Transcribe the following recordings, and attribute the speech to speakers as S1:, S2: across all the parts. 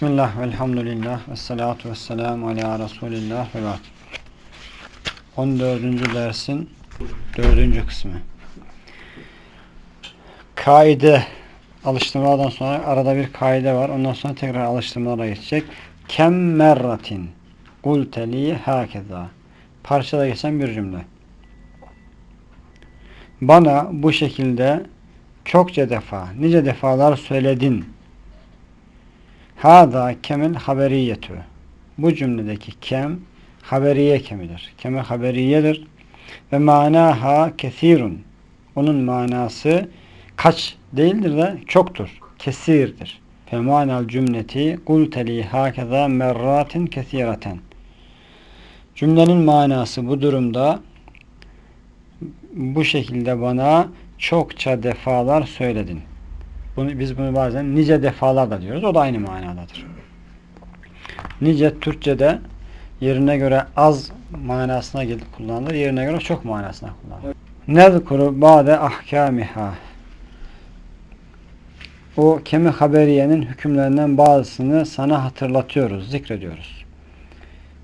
S1: Bismillah, velhamdülillah, ve salatu ve selamu ala Resulillah ve ba'd. 14. dersin 4. kısmı. Kaide alıştırmadan sonra arada bir kaide var. Ondan sonra tekrar alıştırmalara geçecek. Kem merratin kulteli hakeza. Parçada geçen bir cümle. Bana bu şekilde çokça defa, nice defalar söyledin Hada kemil haberiyetü. Bu cümledeki kem haberiye kemidir. Keme haberiyedir. Ve manaha kesirun. Onun manası kaç değildir de çoktur. Kesirdir. Fe manal cümleti kulteli hakeza merratin kesireten. Cümlenin manası bu durumda bu şekilde bana çokça defalar söyledin. Bunu, biz bunu bazen nice defalar da diyoruz. O da aynı manadadır. Nice Türkçe'de yerine göre az manasına gelip kullanılır. Yerine göre çok manasına kullanılır. Nezkuru ba'de ahkamiha o kemi haberiyenin hükümlerinden bazısını sana hatırlatıyoruz, zikrediyoruz.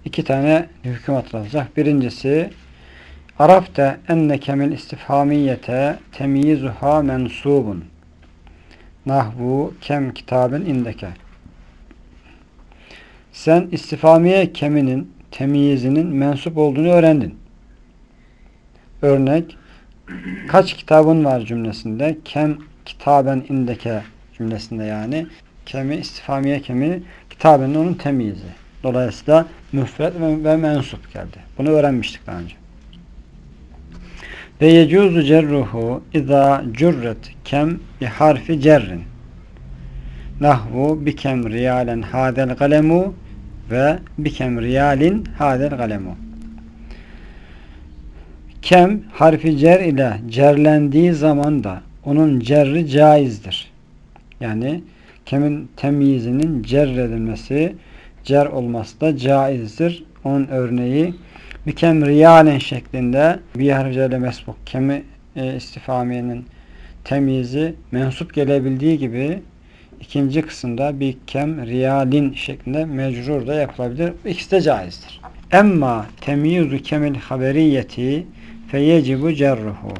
S1: İki tane hüküm hatırlatacak. Birincisi Arafte enne kemil istifhamiyete temyizuha mensubun Nahvu kem kitabın indeke. Sen istifamiye keminin temyizinin mensup olduğunu öğrendin. Örnek kaç kitabın var cümlesinde kem kitaben indeke cümlesinde yani kemi istifamiye kemi kitabenin onun temyizi. Dolayısıyla müfred ve, ve mensup geldi. Bunu öğrenmiştik daha önce. Ve yecuzu cerruhu izâ cürret kem bi harfi cerrin. Nahvu bikem riyalen hadel galemu ve bikem riyalin hadel galemu. Kem harfi cer ile cerlendiği zaman da onun cerri caizdir. Yani kemin temyizinin cerredilmesi, cer olması da caizdir. Onun örneği Bikem riyalen şeklinde bir harfiyle mesbuk kemi e, istifamiyenin temyizi mensup gelebildiği gibi ikinci kısımda bir kem riyalin şeklinde mecrur da yapılabilir. İkisi de caizdir. Emma temyizu kemil haberiyeti feyecibu cerruhu.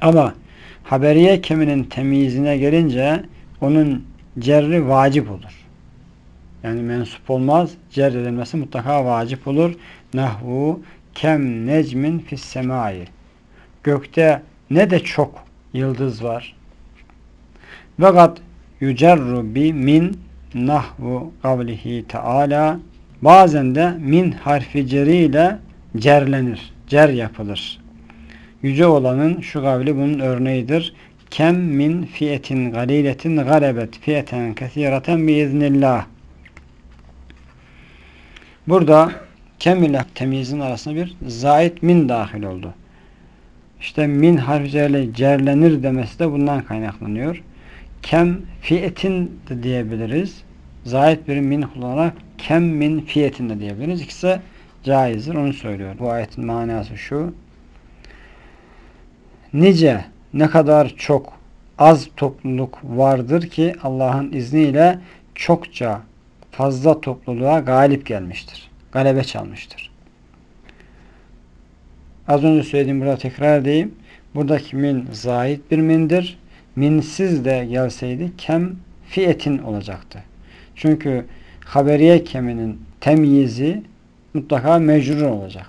S1: Ama haberiye keminin temyizine gelince onun cerri vacip olur. Yani mensup olmaz. Cer edilmesi mutlaka vacip olur. Nahvu kem necmin fis semai. Gökte ne de çok yıldız var. Ve gad yücerru bi min nahvu kavlihi teala bazen de min harfi ceriyle cerlenir. Cer yapılır. Yüce olanın şu kavli bunun örneğidir. Kem min fiyetin galiletin galebet fiyeten kesireten biiznillah. Burada kem ile temyizin arasında bir zait min dahil oldu. İşte min harfiyle cerlenir demesi de bundan kaynaklanıyor. Kem fiyetin de diyebiliriz. Zait bir min kullanarak kem min fiyetin de diyebiliriz. İkisi caizdir. Onu söylüyor. Bu ayetin manası şu. Nice ne kadar çok az topluluk vardır ki Allah'ın izniyle çokça fazla topluluğa galip gelmiştir. Galebe çalmıştır. Az önce söylediğim burada tekrar edeyim. Buradaki min zahit bir mindir. Minsiz de gelseydi kem fiyetin olacaktı. Çünkü haberiye keminin temyizi mutlaka mecrur olacak.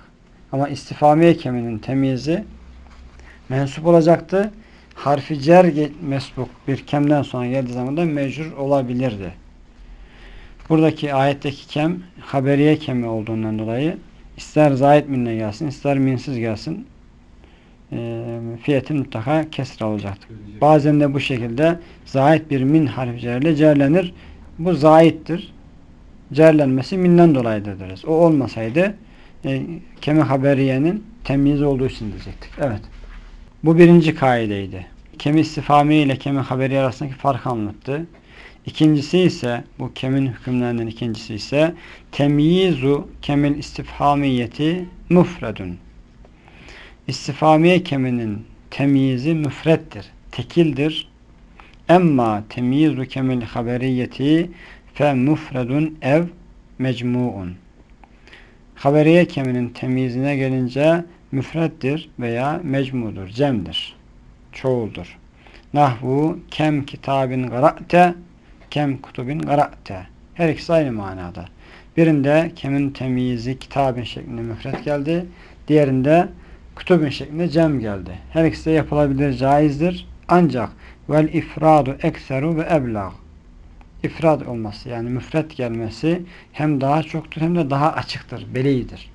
S1: Ama istifamiye keminin temyizi mensup olacaktı. Harfi cer mesbuk bir kemden sonra geldiği zaman da mecrur olabilirdi. Buradaki ayetteki kem haberiye kemi olduğundan dolayı ister zahit minne gelsin ister minsiz gelsin e, fiyetin mutlaka kesir olacaktır. Bazen de bu şekilde zahit bir min harfiyle cerlenir. Bu zahittir. Cerlenmesi minden dolayıdır deriz. O olmasaydı e, kemi haberiyenin temyiz olduğu için diyecektik. Evet. Bu birinci kaideydi. Kemi istifami ile kemi haberiye arasındaki farkı anlattı. İkincisi ise bu kemin hükümlerinden ikincisi ise temyizu kemil istifhamiyeti mufredun. İstifamiye keminin temyizi müfrettir, tekildir. Emma temyizu kemil haberiyeti fe mufredun ev mecmuun. Haberiye keminin temyizine gelince müfrettir veya mecmudur, cemdir, çoğuldur. Nahvu kem kitabin gara'te kem kutubin gara'te. Her ikisi aynı manada. Birinde kemin temyizi kitabin şeklinde müfret geldi. Diğerinde kutubin şeklinde cem geldi. Her ikisi de yapılabilir, caizdir. Ancak vel ifradu ekseru ve eblag. İfrad olması yani müfret gelmesi hem daha çoktur hem de daha açıktır, belidir.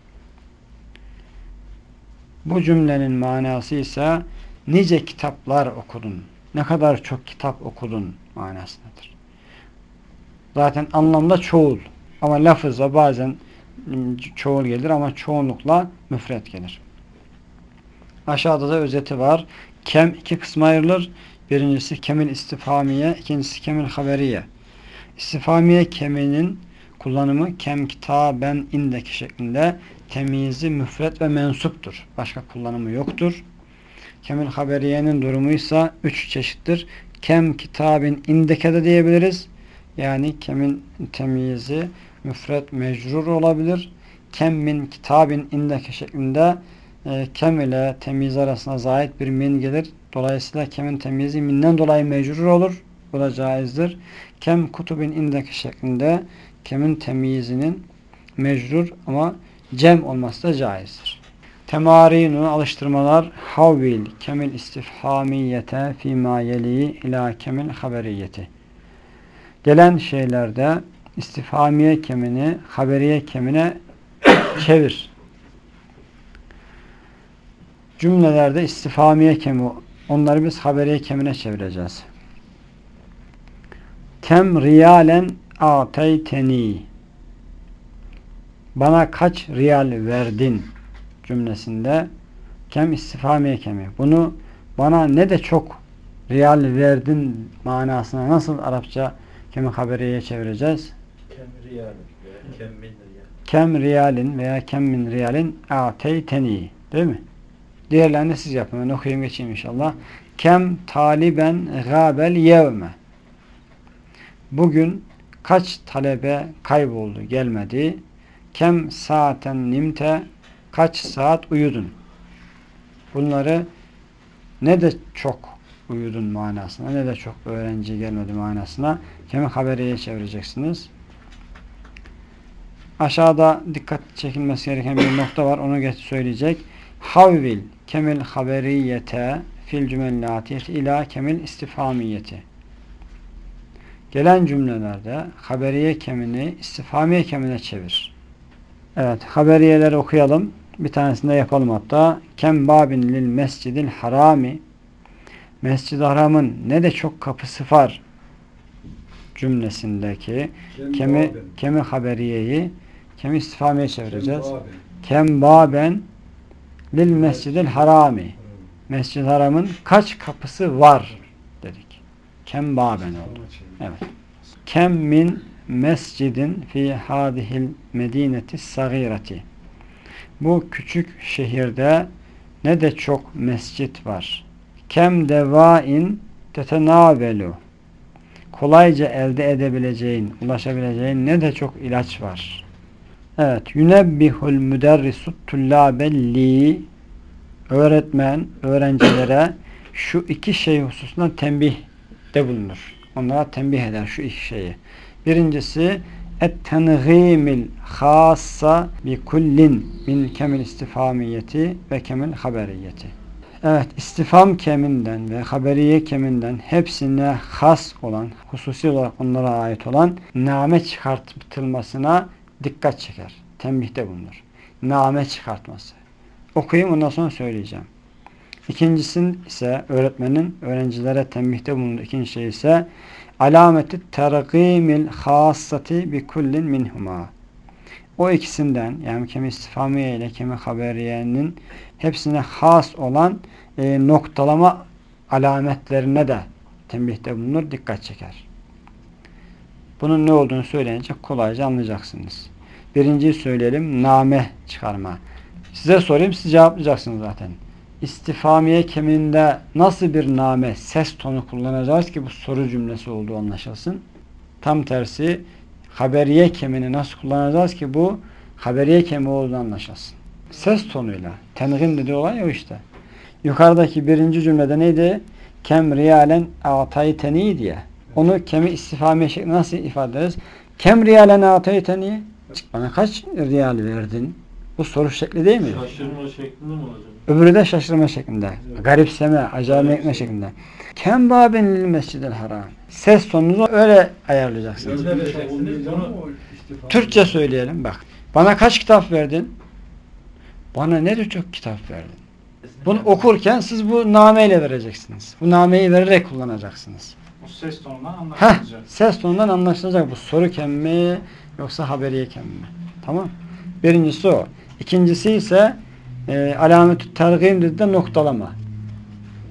S1: Bu cümlenin manası ise nice kitaplar okudun, ne kadar çok kitap okudun manasındadır. Zaten anlamda çoğul ama lafızda bazen çoğul gelir ama çoğunlukla müfret gelir. Aşağıda da özeti var. Kem iki kısma ayrılır. Birincisi kemil istifamiye, ikincisi kemil haberiye. İstifamiye keminin kullanımı kem kitaben indeki şeklinde temizi müfret ve mensuptur. Başka kullanımı yoktur. Kemil haberiyenin durumu ise üç çeşittir. Kem kitabin indeke de diyebiliriz. Yani kemin temizi müfret mecrur olabilir. Kem min kitabin indeke şeklinde e, kem ile temiz arasında zahit bir min gelir. Dolayısıyla kemin temizi minden dolayı mecrur olur. Bu da caizdir. Kem kutubin indeki şeklinde kemin temyizinin mecrur ama cem olması da caizdir. Temarinu alıştırmalar havvil kemil istifhamiyete fîmâ yeli ila kemil haberiyeti. Gelen şeylerde istifhamiye kemini haberiye kemine çevir. Cümlelerde istifhamiye kemi onları biz haberiye kemine çevireceğiz. Kem riyalen ateyteni bana kaç riyal verdin cümlesinde kem istifamiye kemi. Bunu bana ne de çok riyal verdin manasına nasıl Arapça kemi haberiyeye çevireceğiz?
S2: Kem riyalin min.
S1: Kem riyalin veya kem min riyalin ateyteni değil mi? Diğerlerini siz yapın. Ben okuyayım geçeyim inşallah. Kem taliben gâbel yevme Bugün kaç talebe kayboldu, gelmedi? Kem saaten nimte kaç saat uyudun? Bunları ne de çok uyudun manasına ne de çok öğrenci gelmedi manasına kemi haberiye çevireceksiniz. Aşağıda dikkat çekilmesi gereken bir nokta var. Onu geç söyleyecek. Havvil kemil haberiyete fil cümellatiyeti ila kemil istifamiyeti. Gelen cümlelerde haberiye kemini istifamiye kemine çevir. Evet, haberiyeleri okuyalım. Bir tanesini de yapalım hatta. Kem babin lil mescidil harami Mescid-i Haram'ın ne de çok kapısı var cümlesindeki kemi, kemi haberiyeyi kemi istifamiye çevireceğiz. Kem baben lil mescidil harami Mescid-i Haram'ın kaç kapısı var dedik. Kem baben oldu. Evet. Kem min mescidin fi hadihil medineti sagireti. Bu küçük şehirde ne de çok mescit var. Kem devain tetenavelu. Kolayca elde edebileceğin, ulaşabileceğin ne de çok ilaç var. Evet. Yunebbihul müderrisut tullabelli öğretmen öğrencilere şu iki şey hususunda tembihde bulunur. Onlara tembih eder şu iki şeyi. Birincisi et-tenğimil hassa bi kullin min kemil istifamiyeti ve kemil haberiyeti. Evet, istifam keminden ve haberiye keminden hepsine has olan, hususi olarak onlara ait olan name çıkartılmasına dikkat çeker. Tembihte bulunur. Name çıkartması. Okuyayım ondan sonra söyleyeceğim. İkincisi ise öğretmenin öğrencilere tembihte bulunduğu ikinci şey ise alameti tergimil hassati bi kullin minhuma. O ikisinden yani kemi istifamiye ile kemi haberiyenin hepsine has olan e, noktalama alametlerine de tembihte bulunur, dikkat çeker. Bunun ne olduğunu söyleyince kolayca anlayacaksınız. Birinciyi söyleyelim, name çıkarma. Size sorayım, siz cevaplayacaksınız zaten istifamiye keminde nasıl bir name, ses tonu kullanacağız ki bu soru cümlesi olduğu anlaşılsın. Tam tersi haberiye kemini nasıl kullanacağız ki bu haberiye kemi olduğunu anlaşılsın. Ses tonuyla. Tenğim dediği olay o işte. Yukarıdaki birinci cümlede neydi? Kem riyalen atayteni diye. Onu kemi istifame şeklinde nasıl ifade ederiz? Kem riyalen atayteni? Bana kaç riyal verdin? Bu soru şekli değil mi?
S3: Şaşırma şeklinde mi olacak?
S1: Öbürü de şaşırma şeklinde. Garipseme, acayip etme şeklinde. Kem babin lil mescidil haram. Ses tonunuzu öyle ayarlayacaksınız. Türkçe söyleyelim bak. Bana kaç kitap verdin? Bana ne de çok kitap verdin. Bunu okurken siz bu nameyle vereceksiniz. Bu nameyi vererek kullanacaksınız.
S4: O ses tonundan
S1: Heh,
S4: anlaşılacak.
S1: ses tonundan anlaşılacak bu soru kemmi yoksa haberiye kemmi. Tamam. Birincisi o. İkincisi ise e, alametü tergim dedi de noktalama.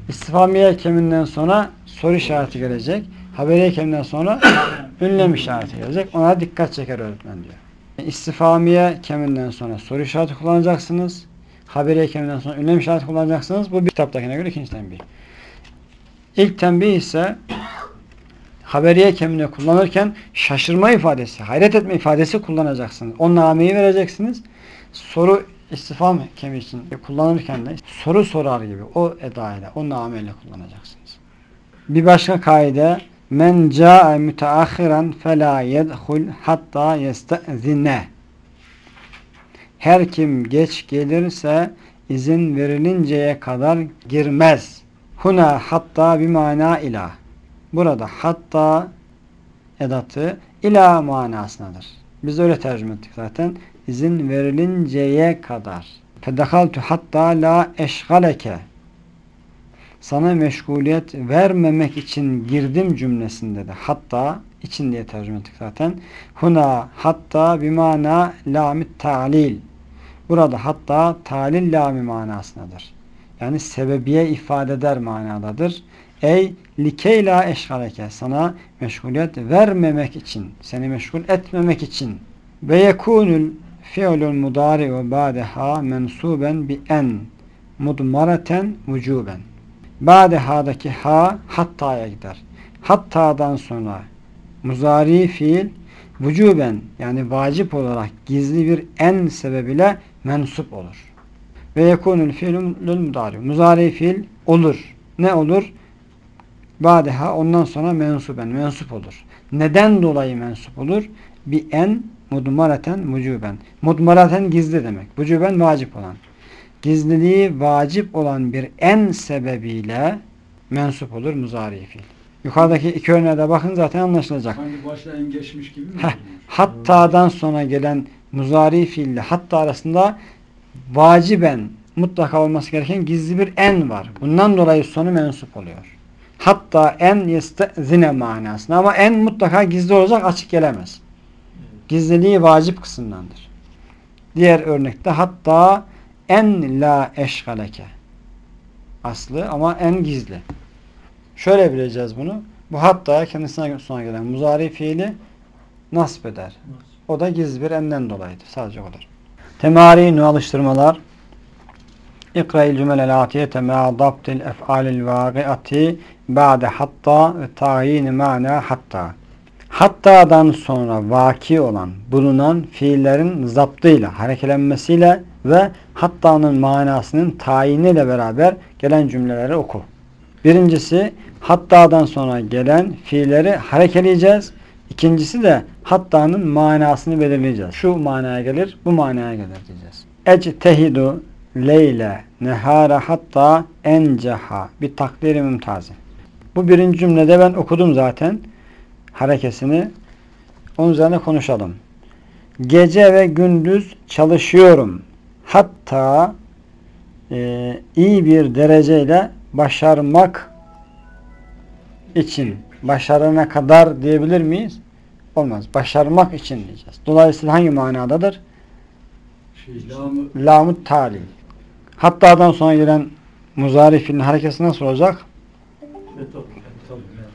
S1: İstifamiye keminden sonra soru işareti gelecek. Haberiye keminden sonra ünlem işareti gelecek. Ona dikkat çeker öğretmen diyor. İstifamiye keminden sonra soru işareti kullanacaksınız. Haberiye keminden sonra ünlem işareti kullanacaksınız. Bu bir kitaptakine göre ikinci tembih. İlk tembih ise haberiye kemini kullanırken şaşırma ifadesi, hayret etme ifadesi kullanacaksınız. O nameyi vereceksiniz. Soru istifam kemi için kullanırken de soru sorar gibi o edayla, o nameyle kullanacaksınız. Bir başka kaide men ca'e müteahhiren fela yedhul hatta yestezine her kim geç gelirse izin verilinceye kadar girmez. Huna hatta bir mana ila. Burada hatta edatı ila manasındadır. Biz öyle tercüme ettik zaten. İzin verilinceye kadar. Fedekaltu hatta la eşgaleke. Sana meşguliyet vermemek için girdim cümlesinde de hatta için diye tercüme ettik zaten. Huna hatta bimana lamit ta'lil. Burada hatta talil lami manasındadır. Yani sebebiye ifade eder manadadır. Ey likeyla eşgaleke sana meşguliyet vermemek için, seni meşgul etmemek için. Ve yekunul fi'lul mudari ve ba'deha mensuben bi en mudmaraten vücuben. Ba'deha'daki ha hatta'ya gider. Hatta'dan sonra muzari fiil vücuben yani vacip olarak gizli bir en sebebiyle mensup olur. Ve yekunul fiilul mudari. Muzari fiil olur. Ne olur? Badeha ondan sonra mensuben. Mensup olur. Neden dolayı mensup olur? Bir en mudmareten mucuben. Mudmareten gizli demek. Mucuben vacip olan. Gizliliği vacip olan bir en sebebiyle mensup olur muzari fiil. Yukarıdaki iki örneğe de bakın zaten anlaşılacak.
S5: Hangi başta en geçmiş gibi mi?
S1: Heh, hatta'dan sonra gelen muzari fiille hatta arasında vaciben mutlaka olması gereken gizli bir en var. Bundan dolayı sonu mensup oluyor. Hatta en yestezine manasında ama en mutlaka gizli olacak açık gelemez. Gizliliği vacip kısımdandır. Diğer örnekte hatta en la eşgaleke aslı ama en gizli. Şöyle bileceğiz bunu. Bu hatta kendisine sonra gelen muzari fiili nasip eder. O da gizli bir enden dolayıdır. Sadece o kadar. Temarinu alıştırmalar İkra'il cümelel atiyete ma dabtil ef'alil vagiati ba'de hatta ve tayin mana hatta. Hatta'dan sonra vaki olan, bulunan fiillerin zaptıyla, harekelenmesiyle ve hatta'nın manasının tayiniyle beraber gelen cümleleri oku. Birincisi hatta'dan sonra gelen fiilleri harekeleyeceğiz. İkincisi de hatta'nın manasını belirleyeceğiz. Şu manaya gelir, bu manaya gelir diyeceğiz. Ectehidu leyle nehara hatta enceha bir takdiri mümtazi. Bu birinci cümlede ben okudum zaten harekesini. Onun üzerine konuşalım. Gece ve gündüz çalışıyorum. Hatta e, iyi bir dereceyle başarmak için başarana kadar diyebilir miyiz? Olmaz. Başarmak için diyeceğiz. Dolayısıyla hangi manadadır?
S5: Şey,
S1: Lamut tali. Hatta'dan sonra gelen muzari fiilin harekesi nasıl olacak?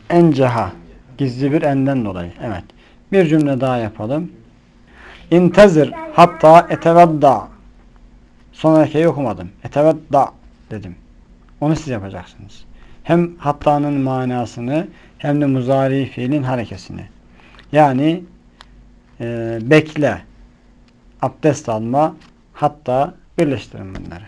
S1: Enceha. Gizli bir enden dolayı. Evet. Bir cümle daha yapalım. İntezir hatta etevedda. Sonrakiyi okumadım. Etevedda dedim. Onu siz yapacaksınız. Hem hattanın manasını hem de muzari fiilin harekesini. Yani e, bekle, abdest alma, hatta birleştirin bunları.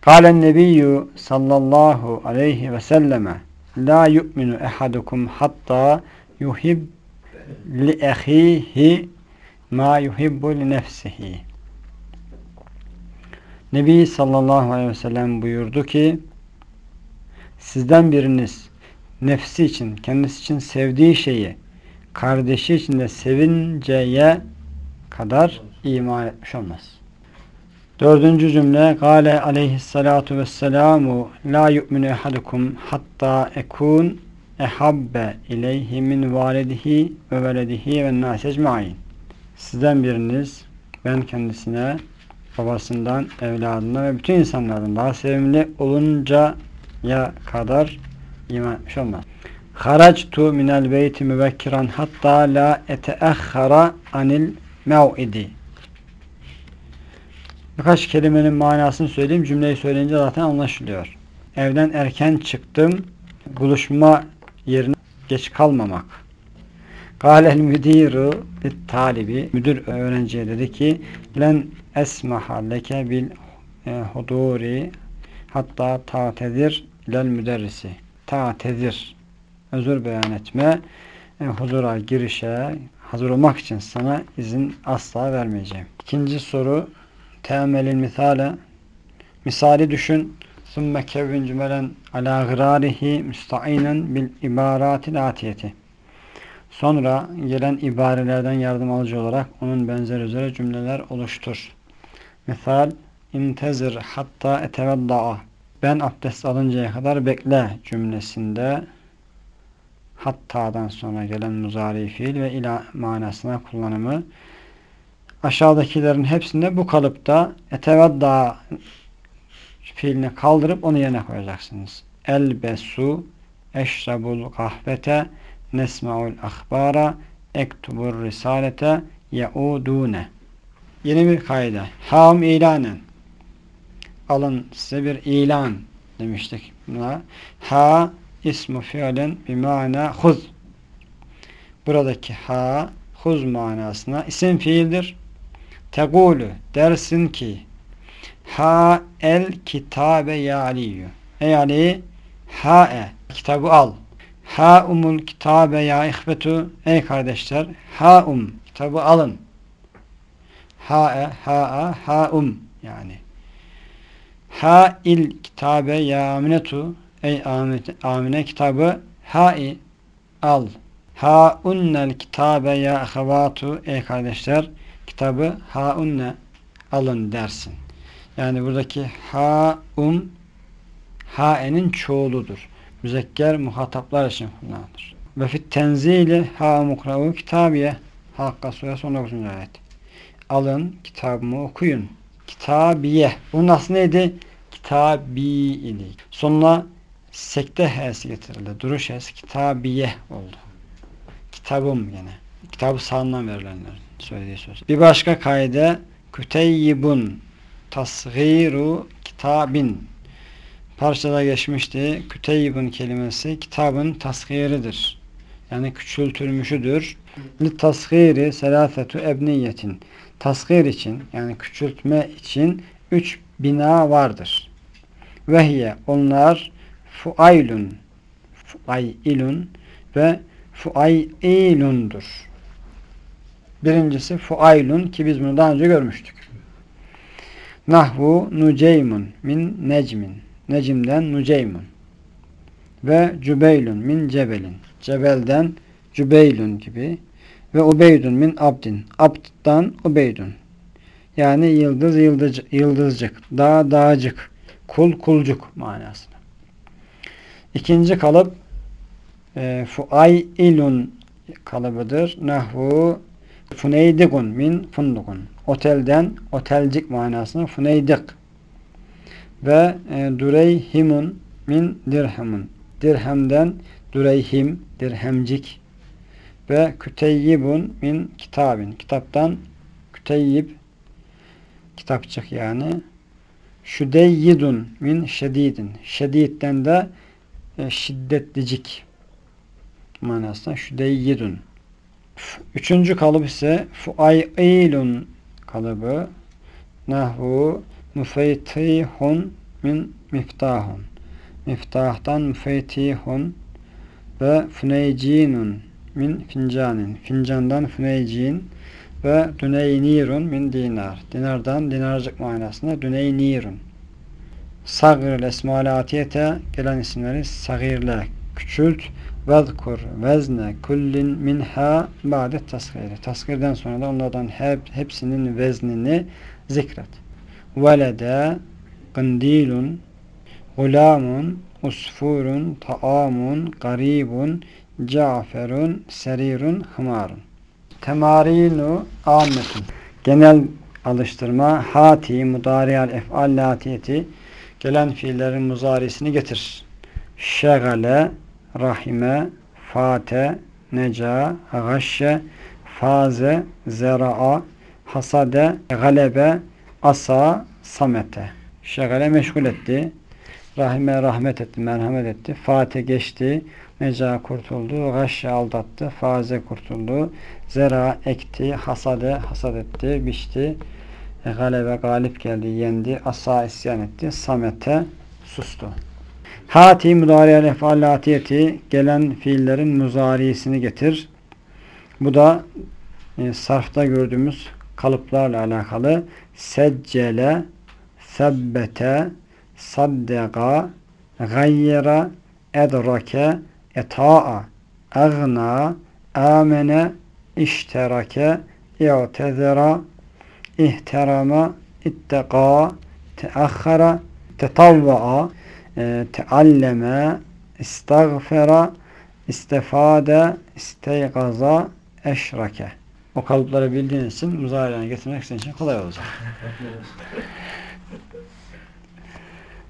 S1: Kalen nebiyyü sallallahu aleyhi ve selleme la yu'minu ehadukum hatta yuhib li ehihi ma yuhibbu li nefsihi. Nebi sallallahu aleyhi ve sellem buyurdu ki sizden biriniz nefsi için, kendisi için sevdiği şeyi kardeşi için de sevinceye kadar iman etmiş olmaz. Dördüncü cümle Gale aleyhissalatu vesselamu La yu'minu ehadukum hatta ekun ehabbe ileyhi min validihi ve veledihi ve nâs ecmaîn Sizden biriniz ben kendisine babasından, evladından ve bütün insanlardan daha sevimli oluncaya kadar iman etmiş olmaz. Haractu minel beyti mübekkiran hatta la eteahhara anil mev'idi. Birkaç kelimenin manasını söyleyeyim. Cümleyi söyleyince zaten anlaşılıyor. Evden erken çıktım. Buluşma yerine geç kalmamak. Galel müdiru talibi. Müdür öğrenciye dedi ki len esmaha leke bil e, huduri hatta ta'tedir ilel müderrisi. Ta'tedir. Özür beyan etme. E, huzura girişe hazır olmak için sana izin asla vermeyeceğim. İkinci soru temelil misale. Misali düşün. Sümme kevvin cümelen ala gırarihi müstainen bil ibaratil atiyeti sonra gelen ibarelerden yardım alıcı olarak onun benzeri üzere cümleler oluştur. Misal İntezir hatta etevedda'a ben abdest alıncaya kadar bekle cümlesinde hattadan sonra gelen muzari fiil ve ila manasına kullanımı aşağıdakilerin hepsinde bu kalıpta etevedda fiilini kaldırıp onu yerine koyacaksınız. Elbesu eşrabul kahvete nesma'ul ahbara ektubur risalete yaudune Yeni bir kaide. Ham ilanen. Alın size bir ilan demiştik. Buna. Ha ismu fiilen bir mana huz. Buradaki ha huz manasına isim fiildir. Tegulu dersin ki ha el kitabe ya aliyyü. Ey Ali ha e kitabı al. Ha umul kitabe ya ihbetu. Ey kardeşler ha um kitabı alın. Ha e ha a ha um yani. Ha il kitabe ya aminetu. Ey amine kitabı ha i al. Ha unnel kitabe ya ahavatu. Ey kardeşler kitabı ha unne alın dersin. Yani buradaki ha um hae'nin çoğuludur. Müzekker muhataplar için kullanılır. Ve fit tenzili ha mukravu kitabiye Hakka suresi 19. ayet. Alın kitabımı okuyun. Kitabiye. Bu nasıl neydi? Kitabi idi. Sonuna sekte h'si getirildi. Duruş h'si kitabiye oldu. Kitabım yine. Kitabı sağından verilenler söylediği söz. Bir başka kaide küteyyibun tasgiru kitabin parçada geçmişti. Küteyyibun kelimesi kitabın tasgiridir. Yani küçültülmüşüdür. Li tasgiri selafetu ebniyetin. Tasgir için yani küçültme için üç bina vardır. Vehiye onlar fuaylun fuaylun ve fuaylundur. Birincisi fuaylun ki biz bunu daha önce görmüştük. Nahvu nuceymun min necmin. Necimden nuceymun. Ve cübeylun min cebelin. Cebelden cübeylun gibi. Ve ubeydun min abdin. Abd'dan ubeydun. Yani yıldız yıldız, yıldızcık. Dağ dağcık. Kul kulcuk manasında. İkinci kalıp e, fuaylun kalıbıdır. Nahvu funeydigun min fundugun. Otelden otelcik manasında funeydik. Ve e, dureyhimun min dirhemun. Dirhemden dureyhim, dirhemcik. Ve küteyyibun min kitabin. Kitaptan küteyyib kitapçık yani. Şüdeyyidun min şedidin. Şedidden de e, şiddetlicik manasında şüdeyyidun. Üçüncü kalıp ise fuailun kalıbı. Nahvu müfeytihun min miftahun. Miftahtan müfeytihun ve füneycinun min fincanin. Fincandan füneycin ve düneynirun min dinar. Dinardan dinarcık manasında düneynirun. Sagir esmalı atiyete gelen isimleri sagirle küçült vezkur vezne kullin minha ba'de tasgiri. Tasgirden sonra da onlardan hep, hepsinin veznini zikret. Velede gındilun gulamun usfurun taamun garibun caferun serirun hımarun. Temarinu ammetun. Genel alıştırma hati mudariyal ef'al latiyeti gelen fiillerin muzarisini getir. Şegale, rahime, fate, neca, gaşşe, faze, zera'a, hasade, galebe, asa, samete. Şegale meşgul etti. Rahime rahmet etti, merhamet etti. Fate geçti. Neca kurtuldu. Gaşşe aldattı. Faze kurtuldu. Zera ekti. Hasade hasad etti. Biçti. E, galebe galip geldi. Yendi. Asa isyan etti. Samete sustu. Hati mudariye efal latiyeti gelen fiillerin muzarisini getir. Bu da e, sarfta gördüğümüz kalıplarla alakalı seccele, sebbete, saddega, gayyera, edrake, eta'a, agna, amene, işterake, i'tezera, ihterama, itteka, teakhara, tetavva'a, e, tealleme, istagfera, istefade, isteygaza, eşrake. O kalıpları bildiğiniz için muzarilerine getirmek senin için kolay olacak.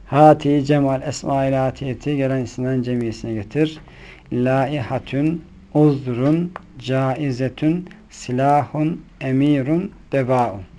S1: Hati cemal esma-i latiyeti gelen isimden cemiyesine getir. Laihatün, uzrun, caizetün, silahun, emirun, devaun.